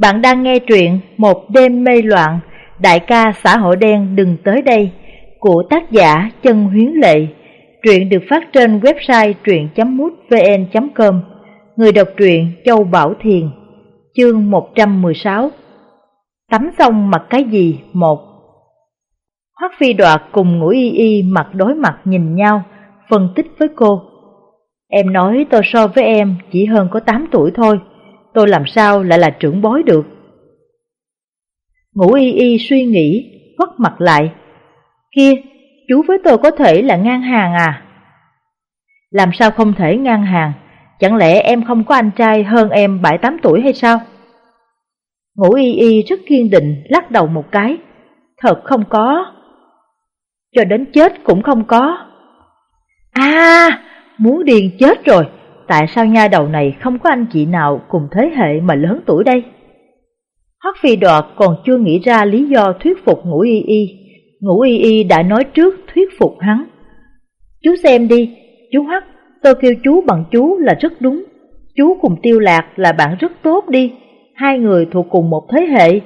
Bạn đang nghe truyện Một đêm mê loạn, đại ca xã hội đen đừng tới đây của tác giả Chân Huyến Lệ. Truyện được phát trên website truyện.mútvn.com. Người đọc truyện Châu Bảo Thiền. Chương 116. Tắm xong mặc cái gì? Một. Hoắc Phi Đoạt cùng Ngũ Y Y mặt đối mặt nhìn nhau, phân tích với cô. Em nói tôi so với em chỉ hơn có 8 tuổi thôi tôi làm sao lại là trưởng bối được. Ngũ y y suy nghĩ, quắt mặt lại. Kia, chú với tôi có thể là ngang hàng à? Làm sao không thể ngang hàng, chẳng lẽ em không có anh trai hơn em 7-8 tuổi hay sao? Ngũ y y rất kiên định lắc đầu một cái. Thật không có. Cho đến chết cũng không có. À, muốn điền chết rồi, tại sao nha đầu này không có anh chị nào cùng thế hệ mà lớn tuổi đây? Hoắc Phi Đoạt còn chưa nghĩ ra lý do thuyết phục Ngũ Y Y, Ngũ Y Y đã nói trước thuyết phục hắn. Chú xem đi, chú Hoắc, tôi kêu chú bằng chú là rất đúng, chú cùng Tiêu Lạc là bạn rất tốt đi, hai người thuộc cùng một thế hệ,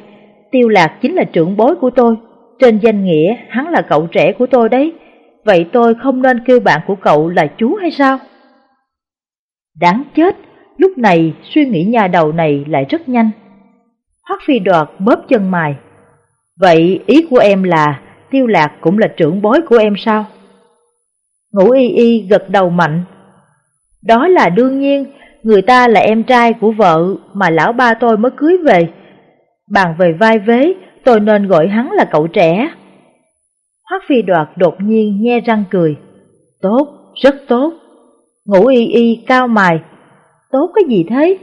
Tiêu Lạc chính là trưởng bối của tôi, trên danh nghĩa hắn là cậu trẻ của tôi đấy, vậy tôi không nên kêu bạn của cậu là chú hay sao? Đáng chết, lúc này suy nghĩ nhà đầu này lại rất nhanh. Hoắc phi đoạt bóp chân mày. Vậy ý của em là tiêu lạc cũng là trưởng bối của em sao? Ngũ y y gật đầu mạnh. Đó là đương nhiên, người ta là em trai của vợ mà lão ba tôi mới cưới về. Bàn về vai vế, tôi nên gọi hắn là cậu trẻ. Hoắc phi đoạt đột nhiên nhe răng cười. Tốt, rất tốt. Ngũ y y cao mài, tốt cái gì thế?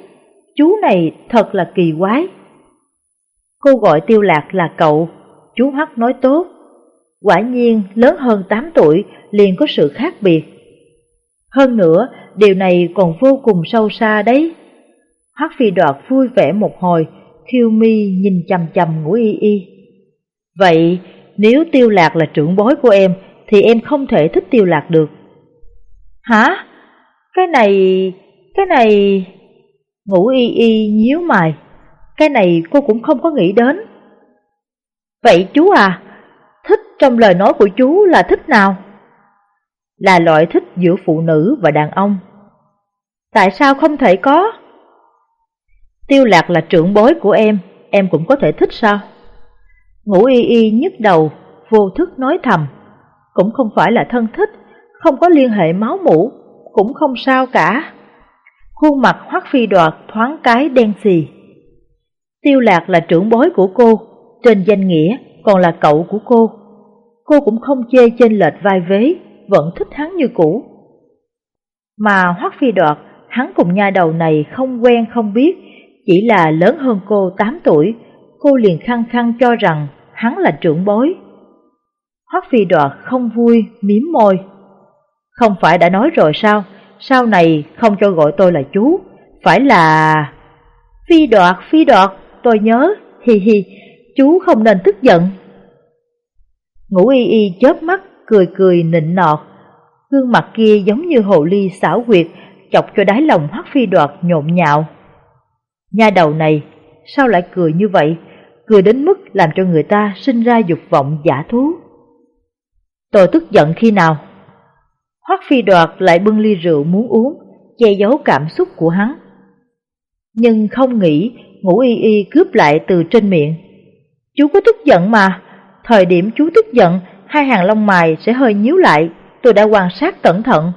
Chú này thật là kỳ quái. Cô gọi tiêu lạc là cậu, chú Hắc nói tốt. Quả nhiên lớn hơn 8 tuổi liền có sự khác biệt. Hơn nữa, điều này còn vô cùng sâu xa đấy. Hắc phi đoạt vui vẻ một hồi, Thiêu mi nhìn chầm chầm ngũ y y. Vậy, nếu tiêu lạc là trưởng bối của em, thì em không thể thích tiêu lạc được. Hả? Cái này, cái này... ngũ y y nhíu mày, cái này cô cũng không có nghĩ đến. Vậy chú à, thích trong lời nói của chú là thích nào? Là loại thích giữa phụ nữ và đàn ông. Tại sao không thể có? Tiêu lạc là trưởng bối của em, em cũng có thể thích sao? ngũ y y nhức đầu, vô thức nói thầm. Cũng không phải là thân thích, không có liên hệ máu mủ, cũng không sao cả. Khuôn mặt hoắc phi đoạt thoáng cái đen xì. Tiêu lạc là trưởng bối của cô, trên danh nghĩa còn là cậu của cô. Cô cũng không chê trên lệch vai vế, vẫn thích hắn như cũ. Mà hoắc phi đoạt, hắn cùng nha đầu này không quen không biết, chỉ là lớn hơn cô 8 tuổi, cô liền khăng khăng cho rằng hắn là trưởng bối. Hoắc phi đoạt không vui, miếm môi. Không phải đã nói rồi sao, sau này không cho gọi tôi là chú, phải là... Phi đoạt, phi đoạt, tôi nhớ, hi hi, chú không nên tức giận. Ngũ y y chớp mắt, cười cười nịnh nọt, gương mặt kia giống như hồ ly xảo quyệt, chọc cho đáy lòng hoắc phi đoạt nhộn nhạo. Nha đầu này, sao lại cười như vậy, cười đến mức làm cho người ta sinh ra dục vọng giả thú. Tôi tức giận khi nào? Hoắc phi đoạt lại bưng ly rượu muốn uống, che giấu cảm xúc của hắn. Nhưng không nghĩ ngũ y y cướp lại từ trên miệng. Chú có tức giận mà, thời điểm chú tức giận, hai hàng lông mày sẽ hơi nhíu lại, tôi đã quan sát cẩn thận,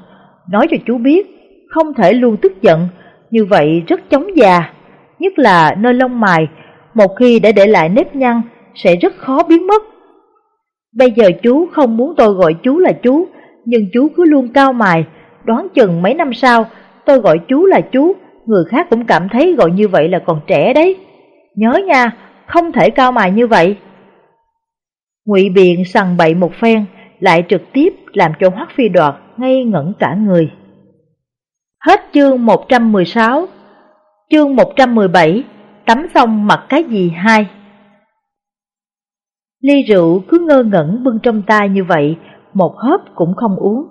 nói cho chú biết, không thể luôn tức giận, như vậy rất chống già, nhất là nơi lông mày, một khi đã để lại nếp nhăn sẽ rất khó biến mất. Bây giờ chú không muốn tôi gọi chú là chú, nhưng chú cứ luôn cao mài, đoán chừng mấy năm sau tôi gọi chú là chú, người khác cũng cảm thấy gọi như vậy là còn trẻ đấy. Nhớ nha, không thể cao mài như vậy. Ngụy Biện sằng bậy một phen, lại trực tiếp làm cho Hoắc Phi Đoạt ngây ngẩn cả người. Hết chương 116 Chương 117 Tắm xong mặc cái gì hai Ly rượu cứ ngơ ngẩn bưng trong tay như vậy một hớp cũng không uống.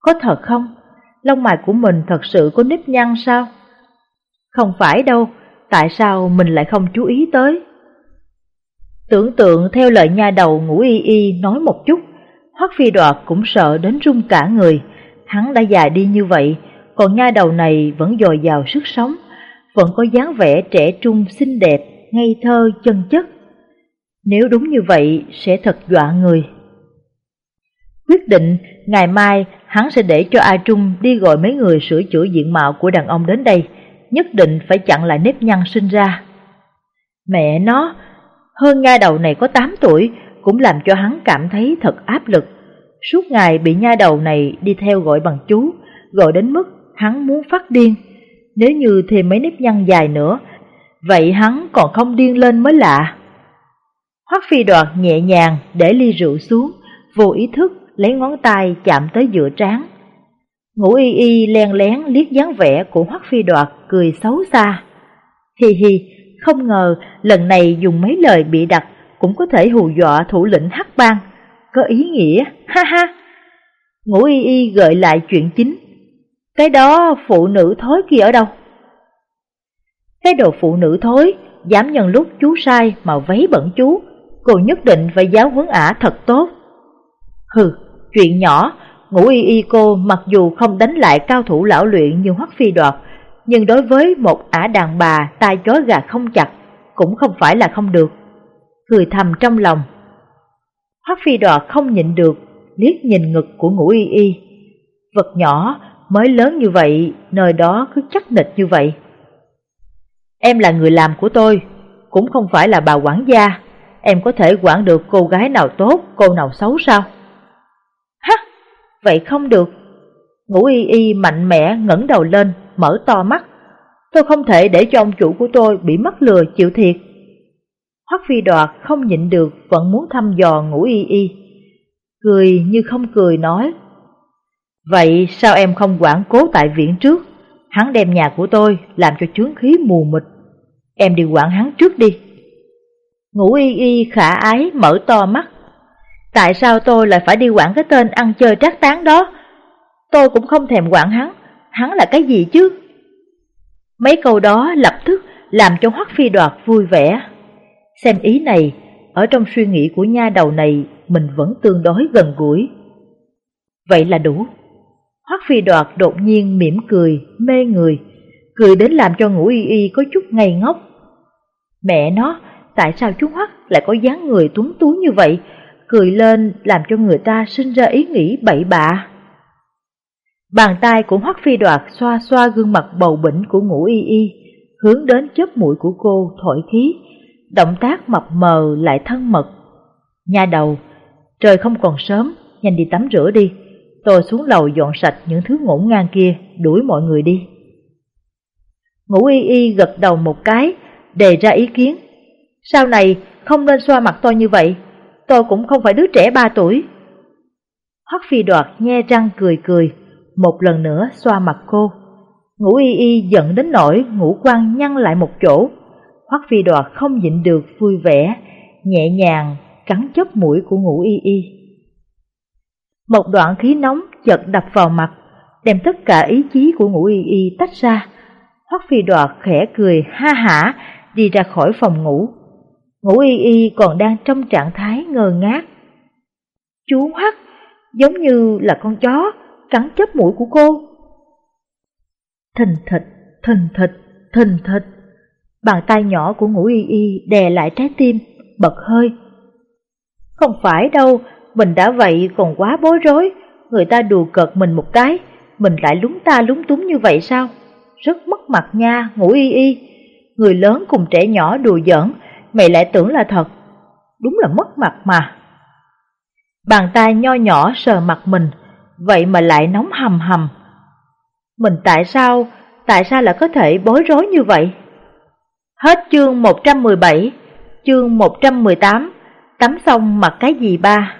Có thật không? Lông mày của mình thật sự có nếp nhăn sao? Không phải đâu, tại sao mình lại không chú ý tới? Tưởng tượng theo lời nha đầu ngủ y y nói một chút, Hoắc Phi Đoạt cũng sợ đến run cả người, hắn đã già đi như vậy, còn nha đầu này vẫn dồi dào sức sống, vẫn có dáng vẻ trẻ trung xinh đẹp, ngây thơ, chân chất. Nếu đúng như vậy sẽ thật dọa người. Quyết định ngày mai hắn sẽ để cho A Trung đi gọi mấy người sửa chữa diện mạo của đàn ông đến đây, nhất định phải chặn lại nếp nhăn sinh ra. Mẹ nó, hơn nha đầu này có 8 tuổi cũng làm cho hắn cảm thấy thật áp lực. Suốt ngày bị nha đầu này đi theo gọi bằng chú, gọi đến mức hắn muốn phát điên. Nếu như thêm mấy nếp nhăn dài nữa, vậy hắn còn không điên lên mới lạ. Hoắc phi đoạt nhẹ nhàng để ly rượu xuống, vô ý thức lấy ngón tay chạm tới giữa trán. Ngũ y y len lén liếc dáng vẻ của Hoắc phi đoạt cười xấu xa. Hi hi, không ngờ lần này dùng mấy lời bị đặt cũng có thể hù dọa thủ lĩnh Hắc Bang. Có ý nghĩa, ha ha. Ngũ y y gợi lại chuyện chính. Cái đó phụ nữ thối kia ở đâu? Cái đồ phụ nữ thối, dám nhân lúc chú sai mà váy bẩn chú, cô nhất định phải giáo huấn ả thật tốt. Hừ, chuyện nhỏ, ngũ y y cô mặc dù không đánh lại cao thủ lão luyện như hoắc phi đoạt, nhưng đối với một ả đàn bà tai chói gà không chặt, cũng không phải là không được. Cười thầm trong lòng. Hoắc phi đoạt không nhịn được, liếc nhìn ngực của ngũ y y. Vật nhỏ mới lớn như vậy, nơi đó cứ chắc nịch như vậy. Em là người làm của tôi, cũng không phải là bà quản gia. Em có thể quản được cô gái nào tốt, cô nào xấu sao? Vậy không được. Ngũ y y mạnh mẽ ngẩng đầu lên, mở to mắt. Tôi không thể để cho ông chủ của tôi bị mất lừa chịu thiệt. Hoắc phi đoạt không nhịn được vẫn muốn thăm dò ngũ y y. Cười như không cười nói. Vậy sao em không quản cố tại viện trước? Hắn đem nhà của tôi làm cho chướng khí mù mịt. Em đi quản hắn trước đi. Ngũ y y khả ái mở to mắt. Tại sao tôi lại phải đi quản cái tên ăn chơi trác tán đó? Tôi cũng không thèm quản hắn, hắn là cái gì chứ? Mấy câu đó lập tức làm cho Hoắc Phi Đoạt vui vẻ. Xem ý này, ở trong suy nghĩ của nha đầu này mình vẫn tương đối gần gũi. Vậy là đủ. Hoắc Phi Đoạt đột nhiên mỉm cười, mê người, cười đến làm cho ngũ y y có chút ngây ngốc. Mẹ nó, tại sao chú Hoắc lại có dáng người tuấn tú như vậy, cười lên làm cho người ta sinh ra ý nghĩ bậy bạ. Bàn tay của Hoắc Phi Đoạt xoa xoa gương mặt bầu bỉnh của ngũ y y, hướng đến chớp mũi của cô thổi khí, động tác mập mờ lại thân mật. Nhà đầu, trời không còn sớm, nhanh đi tắm rửa đi, tôi xuống lầu dọn sạch những thứ ngổn ngang kia, đuổi mọi người đi. Ngũ y y gật đầu một cái, đề ra ý kiến. Sau này không nên xoa mặt tôi như vậy, tôi cũng không phải đứa trẻ ba tuổi. Hoắc phi đoạt nhe răng cười cười, một lần nữa xoa mặt cô. Ngũ y y giận đến nỗi ngũ quan nhăn lại một chỗ. Hoắc phi đoạt không nhịn được vui vẻ, nhẹ nhàng cắn chóp mũi của ngũ y y. Một đoạn khí nóng chợt đập vào mặt, đem tất cả ý chí của ngũ y y tách ra. Hoắc phi đoạt khẽ cười ha hả đi ra khỏi phòng ngủ. Ngũ y y còn đang trong trạng thái ngơ ngác. Chú Hoắc giống như là con chó cắn chớp mũi của cô. Thình thịch, thình thịch, thình thịch. Bàn tay nhỏ của ngũ y y đè lại trái tim, bật hơi. Không phải đâu, mình đã vậy còn quá bối rối, người ta đùa cợt mình một cái, mình lại lúng ta lúng túng như vậy sao? Rất mất mặt nha, ngủ y y. Người lớn cùng trẻ nhỏ đùa giỡn, mày lại tưởng là thật. Đúng là mất mặt mà. Bàn tay nho nhỏ sờ mặt mình, vậy mà lại nóng hầm hầm. Mình tại sao, tại sao lại có thể bối rối như vậy? Hết chương 117, chương 118, tắm xong mặc cái gì ba?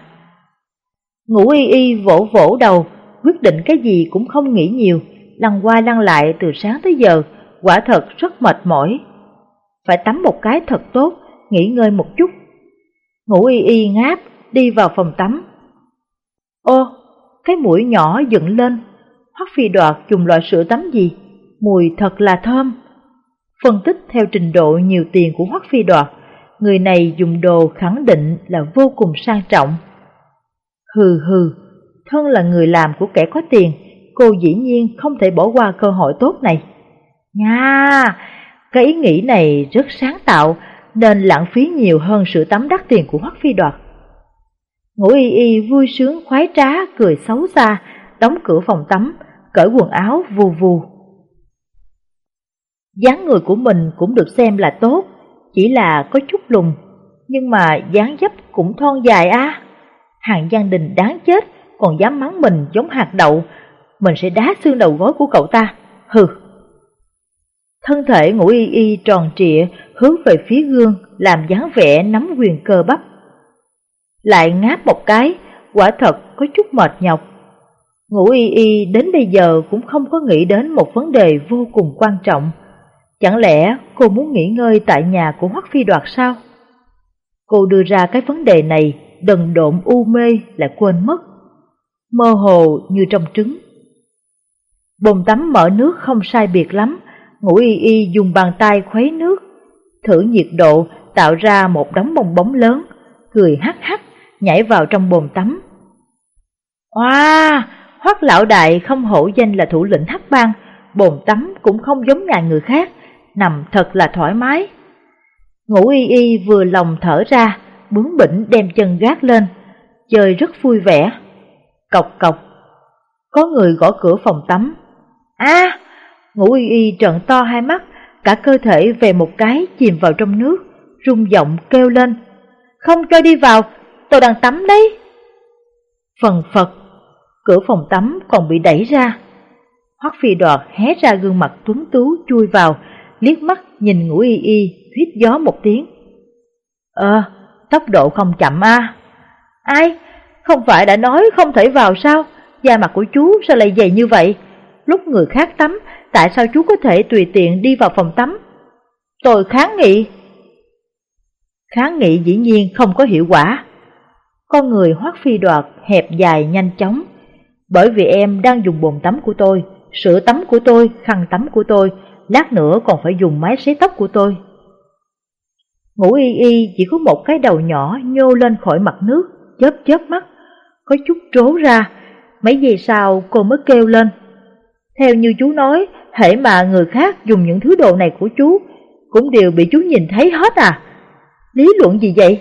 Ngủ y y vỗ vỗ đầu, quyết định cái gì cũng không nghĩ nhiều, lăn qua lăn lại từ sáng tới giờ, quả thật rất mệt mỏi. Phải tắm một cái thật tốt, nghỉ ngơi một chút. Ngủ y y ngáp, đi vào phòng tắm. Ô, cái mũi nhỏ dựng lên, Hoắc phi đoạt dùng loại sữa tắm gì, mùi thật là thơm. Phân tích theo trình độ nhiều tiền của Hoắc Phi Đoạt, người này dùng đồ khẳng định là vô cùng sang trọng. Hừ hừ, thân là người làm của kẻ có tiền, cô dĩ nhiên không thể bỏ qua cơ hội tốt này. nha cái ý nghĩ này rất sáng tạo, nên lãng phí nhiều hơn sự tắm đắt tiền của Hoắc Phi Đoạt. Ngũ y y vui sướng khoái trá, cười xấu xa, đóng cửa phòng tắm, cởi quần áo vù vù. dáng người của mình cũng được xem là tốt, chỉ là có chút lùn, nhưng mà dáng dấp cũng thon dài a. Hàng Giang Đình đáng chết, còn dám mắng mình giống hạt đậu, mình sẽ đá xương đầu gối của cậu ta, hừ. Thân thể ngũ y y tròn trịa hướng về phía gương làm dáng vẻ nắm quyền cơ bắp. Lại ngáp một cái, quả thật có chút mệt nhọc. Ngũ y y đến bây giờ cũng không có nghĩ đến một vấn đề vô cùng quan trọng. Chẳng lẽ cô muốn nghỉ ngơi tại nhà của Hoắc Phi Đoạt sao? Cô đưa ra cái vấn đề này đần độn u mê lại quên mất. Mơ hồ như trong trứng. Bồn tắm mở nước không sai biệt lắm, ngũ y y dùng bàn tay khuấy nước, thử nhiệt độ tạo ra một đống bong bóng lớn, cười hắc hắc, nhảy vào trong bồn tắm. Oa, hoắc lão đại không hổ danh là thủ lĩnh hắc bang, bồn tắm cũng không giống nhà người khác, nằm thật là thoải mái. Ngũ y y vừa lòng thở ra, bướng bỉnh đem chân gác lên, chơi rất vui vẻ. Cọc cọc, có người gõ cửa phòng tắm. a ngũ y y trợn to hai mắt, cả cơ thể về một cái chìm vào trong nước, rung giọng kêu lên. Không cho đi vào, tôi đang tắm đấy. Phần phật, cửa phòng tắm còn bị đẩy ra. Hoắc phi đoạt hé ra gương mặt tuấn tú chui vào, liếc mắt nhìn ngũ y y, huyết gió một tiếng. Ờ, tốc độ không chậm a. Ai? Không phải đã nói không thể vào sao? Da mặt của chú sao lại dày như vậy? Lúc người khác tắm, tại sao chú có thể tùy tiện đi vào phòng tắm? Tôi kháng nghị. Kháng nghị dĩ nhiên không có hiệu quả. Con người hoắc phi đoạt hẹp dài nhanh chóng. Bởi vì em đang dùng bồn tắm của tôi, sữa tắm của tôi, khăn tắm của tôi, lát nữa còn phải dùng máy sấy tóc của tôi. Ngũ y y chỉ có một cái đầu nhỏ nhô lên khỏi mặt nước, chớp chớp mắt, có chút trố ra, mấy giây sau cô mới kêu lên. Theo như chú nói, hễ mà người khác dùng những thứ đồ này của chú, cũng đều bị chú nhìn thấy hết à? Lý luận gì vậy?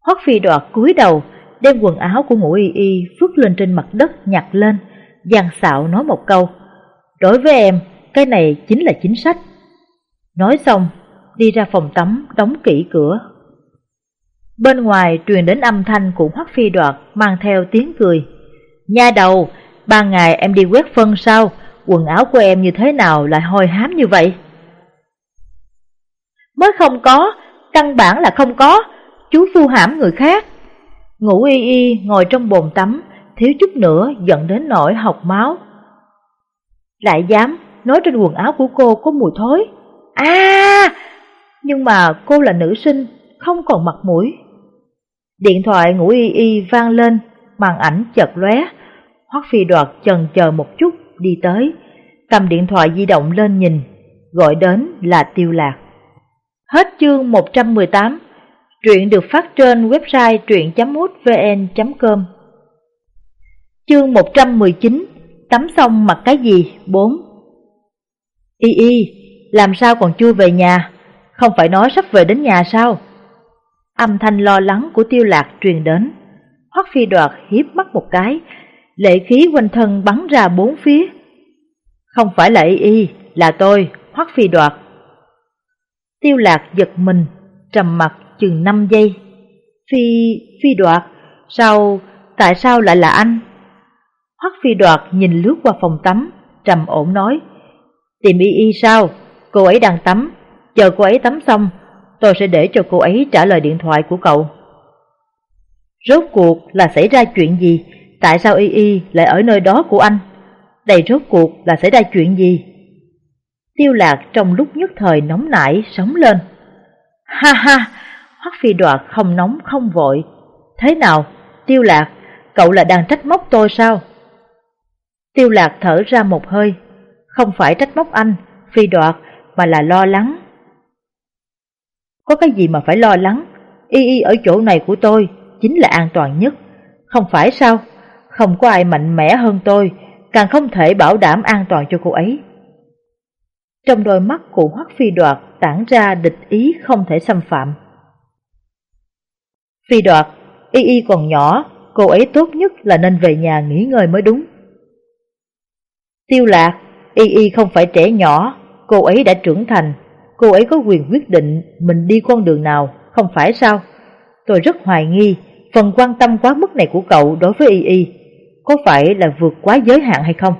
Hoắc phi đoạt cúi đầu, đem quần áo của ngũ y y phước lên trên mặt đất nhặt lên, giang xạo nói một câu. Đối với em, cái này chính là chính sách. Nói xong, đi ra phòng tắm, đóng kỹ cửa. Bên ngoài truyền đến âm thanh của Hoắc Phi Đoạt mang theo tiếng cười. Nha đầu, ba ngày em đi quét phân sao, quần áo của em như thế nào lại hôi hám như vậy? Mới không có, căn bản là không có, chú phu hãm người khác. Ngủ y y ngồi trong bồn tắm, thiếu chút nữa dẫn đến nỗi học máu. Lại dám nói trên quần áo của cô có mùi thối. À, nhưng mà cô là nữ sinh, không còn mặt mũi. Điện thoại ngủ y y vang lên, màn ảnh chợt lóe. Hoắc Phi đoạt chần chờ một chút đi tới, cầm điện thoại di động lên nhìn, gọi đến là Tiêu Lạc. Hết chương 118, truyện được phát trên website truyện.mútvn.com. Chương 119, tắm xong mặc cái gì? 4 Y y, làm sao còn chưa về nhà? Không phải nói sắp về đến nhà sao? Âm thanh lo lắng của tiêu lạc truyền đến. Hoắc phi đoạt hiếp mắt một cái, lệ khí quanh thân bắn ra bốn phía. Không phải là y y, là tôi, Hoắc phi đoạt. Tiêu lạc giật mình, trầm mặt chừng 5 giây. Phi, phi đoạt, sao, tại sao lại là anh? Hoắc phi đoạt nhìn lướt qua phòng tắm, trầm ổn nói. Tìm y y sao? Cô ấy đang tắm, chờ cô ấy tắm xong, tôi sẽ để cho cô ấy trả lời điện thoại của cậu. Rốt cuộc là xảy ra chuyện gì? Tại sao Y Y lại ở nơi đó của anh? Đây rốt cuộc là xảy ra chuyện gì? Tiêu lạc trong lúc nhất thời nóng nảy sống lên. Ha ha, Hoắc Phi đoạt không nóng không vội. Thế nào, Tiêu lạc, cậu là đang trách móc tôi sao? Tiêu lạc thở ra một hơi. Không phải trách móc anh, Phi đoạt mà là lo lắng. Có cái gì mà phải lo lắng, y y ở chỗ này của tôi chính là an toàn nhất, không phải sao? Không có ai mạnh mẽ hơn tôi, càng không thể bảo đảm an toàn cho cô ấy. Trong đôi mắt của Hoắc Phi Đoạt tản ra địch ý không thể xâm phạm. Phi Đoạt, y y còn nhỏ, cô ấy tốt nhất là nên về nhà nghỉ ngơi mới đúng. Tiêu lạc, y y không phải trẻ nhỏ, cô ấy đã trưởng thành, cô ấy có quyền quyết định mình đi con đường nào, không phải sao? Tôi rất hoài nghi, phần quan tâm quá mức này của cậu đối với y y, có phải là vượt quá giới hạn hay không?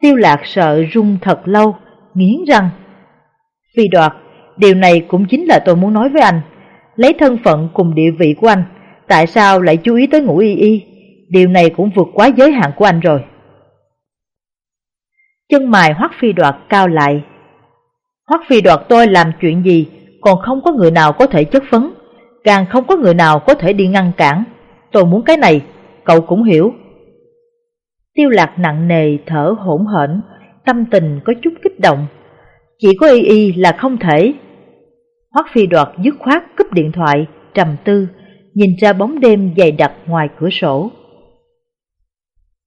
Tiêu lạc sợ rung thật lâu, nghiến răng. Phi đoạt, điều này cũng chính là tôi muốn nói với anh. Lấy thân phận cùng địa vị của anh, tại sao lại chú ý tới ngũ y y? Điều này cũng vượt quá giới hạn của anh rồi. Chân mài hoắc phi đoạt cao lại. Hoắc phi đoạt tôi làm chuyện gì, còn không có người nào có thể chất vấn, càng không có người nào có thể đi ngăn cản. Tôi muốn cái này, cậu cũng hiểu. Tiêu lạc nặng nề thở hỗn hển, tâm tình có chút kích động. Chỉ có y y là không thể. Hoắc phi đoạt dứt khoát cúp điện thoại, trầm tư, nhìn ra bóng đêm dày đặc ngoài cửa sổ.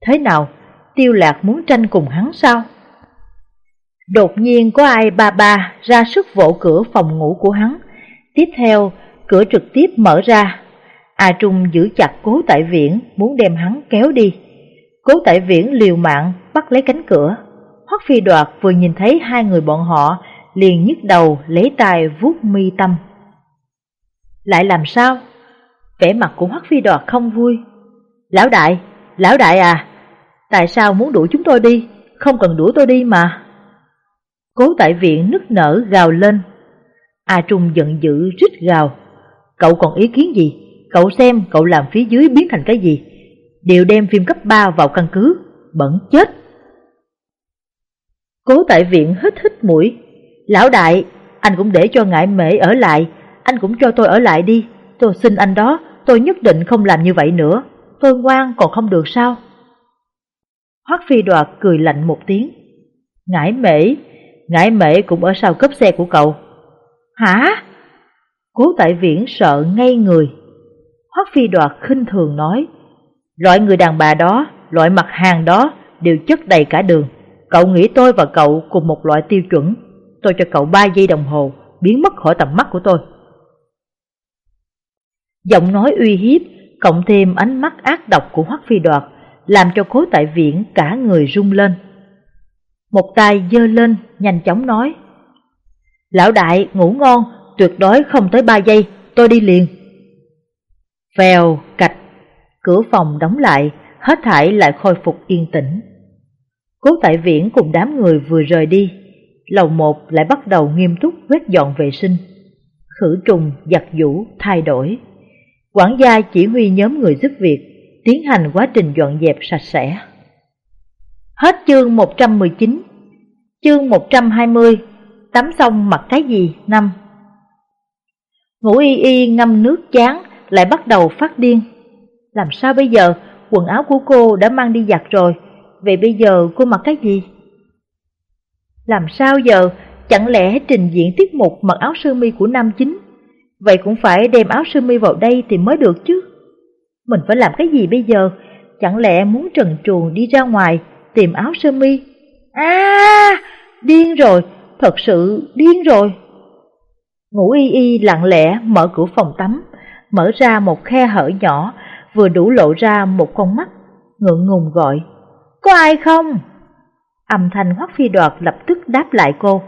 Thế nào, tiêu lạc muốn tranh cùng hắn sao? Đột nhiên có ai ba ba ra sức vỗ cửa phòng ngủ của hắn. Tiếp theo, cửa trực tiếp mở ra. A Trung giữ chặt cố tại viễn muốn đem hắn kéo đi. Cố tại viễn liều mạng bắt lấy cánh cửa. Hoắc phi đoạt vừa nhìn thấy hai người bọn họ liền nhức đầu lấy tay vuốt mi tâm. Lại làm sao? Vẻ mặt của Hoắc phi đoạt không vui. Lão đại, lão đại à, tại sao muốn đuổi chúng tôi đi? Không cần đuổi tôi đi mà. Cố tại viện nức nở gào lên. A Trung giận dữ rít gào. Cậu còn ý kiến gì? Cậu xem cậu làm phía dưới biến thành cái gì? Đều đem phim cấp 3 vào căn cứ, bẩn chết. Cố tại viện hít hít mũi. Lão đại, anh cũng để cho ngại mễ ở lại, anh cũng cho tôi ở lại đi. Tôi xin anh đó, tôi nhất định không làm như vậy nữa. Tôi ngoan còn không được sao? Hoắc phi đoạt cười lạnh một tiếng. Ngải mễ, ngải mễ cũng ở sau cấp xe của cậu. Hả? Cố tại viễn sợ ngay người. Hoắc phi đoạt khinh thường nói, loại người đàn bà đó, loại mặt hàng đó đều chất đầy cả đường. Cậu nghĩ tôi và cậu cùng một loại tiêu chuẩn, tôi cho cậu 3 giây đồng hồ biến mất khỏi tầm mắt của tôi. Giọng nói uy hiếp, cộng thêm ánh mắt ác độc của Hoắc Phi Đoạt, làm cho cố tại viễn cả người rung lên. Một tay dơ lên, nhanh chóng nói. Lão đại, ngủ ngon, tuyệt đối không tới 3 giây, tôi đi liền. Vèo, cạch, cửa phòng đóng lại, hết thảy lại khôi phục yên tĩnh. Cố tại viễn cùng đám người vừa rời đi, lầu một lại bắt đầu nghiêm túc quét dọn vệ sinh, khử trùng, giặt giũ, thay đổi. Quản gia chỉ huy nhóm người giúp việc, tiến hành quá trình dọn dẹp sạch sẽ. Hết chương 119, chương 120, tắm xong mặc cái gì? năm Ngủ y y ngâm nước chán, lại bắt đầu phát điên. Làm sao bây giờ, quần áo của cô đã mang đi giặt rồi, vậy bây giờ cô mặc cái gì? Làm sao giờ, chẳng lẽ trình diễn tiết mục mặc áo sơ mi của nam chính? Vậy cũng phải đem áo sơ mi vào đây thì mới được chứ. Mình phải làm cái gì bây giờ? Chẳng lẽ muốn trần truồng đi ra ngoài tìm áo sơ mi? À, điên rồi, thật sự điên rồi. Ngủ y y lặng lẽ mở cửa phòng tắm, mở ra một khe hở nhỏ, vừa đủ lộ ra một con mắt, ngượng ngùng gọi. Có ai không? Âm thanh hoắc phi đoạt lập tức đáp lại cô.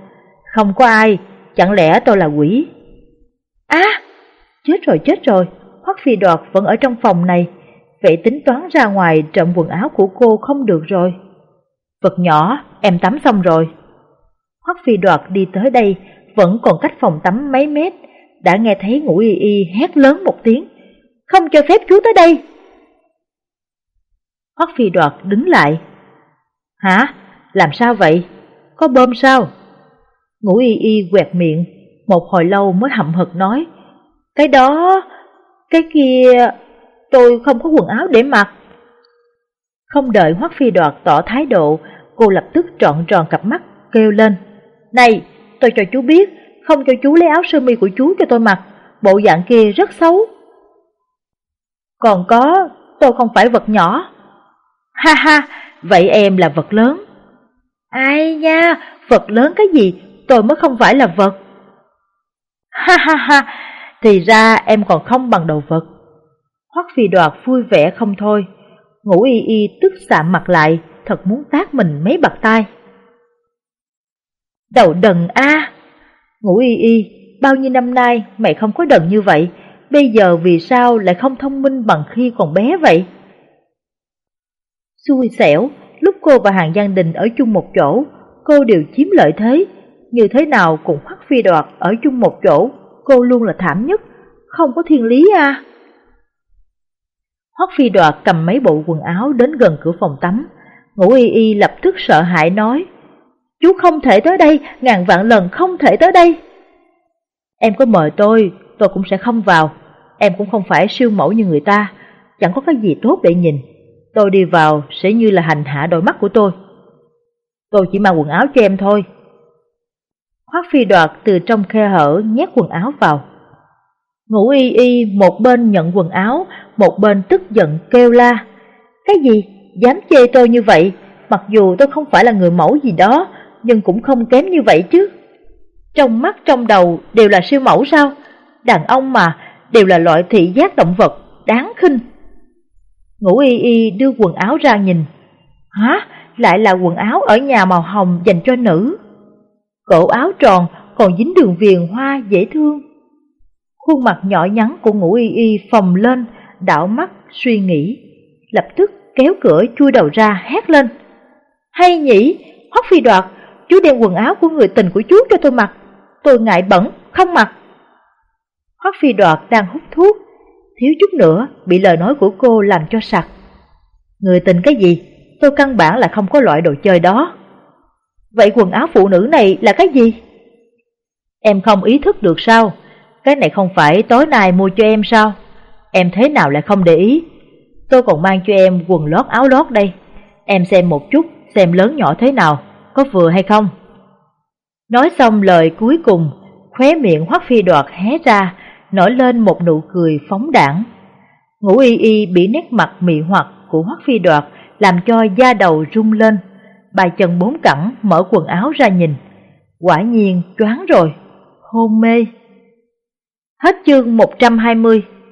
Không có ai, chẳng lẽ tôi là quỷ? Á, chết rồi chết rồi, hoắc phi đoạt vẫn ở trong phòng này, vậy tính toán ra ngoài trộm quần áo của cô không được rồi. Vật nhỏ, em tắm xong rồi. Hoắc phi đoạt đi tới đây, vẫn còn cách phòng tắm mấy mét, đã nghe thấy ngủ y y hét lớn một tiếng. Không cho phép chú tới đây. Hoắc phi đoạt đứng lại. Hả? Làm sao vậy? Có bơm sao? Ngũ y y quẹt miệng, một hồi lâu mới hậm hực nói. Cái đó, cái kia, tôi không có quần áo để mặc. Không đợi Hoắc phi đoạt tỏ thái độ, cô lập tức trọn tròn cặp mắt, kêu lên. Này, tôi cho chú biết, không cho chú lấy áo sơ mi của chú cho tôi mặc, bộ dạng kia rất xấu. Còn có, tôi không phải vật nhỏ. Ha ha, vậy em là vật lớn. Ai nha, vật lớn cái gì, tôi mới không phải là vật. Ha ha ha, thì ra em còn không bằng đầu vật. Hoắc phi đoạt vui vẻ không thôi, ngủ y y tức sạm mặt lại, thật muốn tát mình mấy bạc tai. Đầu đần a Ngủ y y, bao nhiêu năm nay mày không có đần như vậy, bây giờ vì sao lại không thông minh bằng khi còn bé vậy? Xui xẻo, lúc cô và Hàng Giang Đình ở chung một chỗ, cô đều chiếm lợi thế, như thế nào cũng hoắc phi đoạt ở chung một chỗ, cô luôn là thảm nhất, không có thiên lý à. Hoắc phi đoạt cầm mấy bộ quần áo đến gần cửa phòng tắm, ngủ y y lập tức sợ hãi nói, chú không thể tới đây, ngàn vạn lần không thể tới đây. Em có mời tôi, tôi cũng sẽ không vào, em cũng không phải siêu mẫu như người ta, chẳng có cái gì tốt để nhìn. Tôi đi vào sẽ như là hành hạ đôi mắt của tôi. Tôi chỉ mang quần áo cho em thôi. Hoác phi đoạt từ trong khe hở nhét quần áo vào. ngũ y y một bên nhận quần áo, một bên tức giận kêu la. Cái gì? Dám chê tôi như vậy? Mặc dù tôi không phải là người mẫu gì đó, nhưng cũng không kém như vậy chứ. Trong mắt trong đầu đều là siêu mẫu sao? Đàn ông mà, đều là loại thị giác động vật, đáng khinh. Ngũ y y đưa quần áo ra nhìn. Hả? Lại là quần áo ở nhà màu hồng dành cho nữ. Cổ áo tròn còn dính đường viền hoa dễ thương. Khuôn mặt nhỏ nhắn của ngũ y y phồng lên, đảo mắt, suy nghĩ. Lập tức kéo cửa chui đầu ra hét lên. Hay nhỉ, Hoắc Phi Đoạt, chú đem quần áo của người tình của chú cho tôi mặc. Tôi ngại bẩn, không mặc. Hoắc Phi Đoạt đang hút thuốc, thiếu chút nữa bị lời nói của cô làm cho sặc. Người tình cái gì? Tôi căn bản là không có loại đồ chơi đó. Vậy quần áo phụ nữ này là cái gì? Em không ý thức được sao? Cái này không phải tối nay mua cho em sao? Em thế nào lại không để ý? Tôi còn mang cho em quần lót áo lót đây. Em xem một chút, xem lớn nhỏ thế nào, có vừa hay không? Nói xong lời cuối cùng, khóe miệng hoắc phi đoạt hé ra, nổi lên một nụ cười phóng đảng. Ngũ y y bị nét mặt mị hoặc của hoắc phi đoạt làm cho da đầu rung lên. Bài chân bốn cẳng mở quần áo ra nhìn. Quả nhiên choáng rồi, hôn mê. Hết chương 120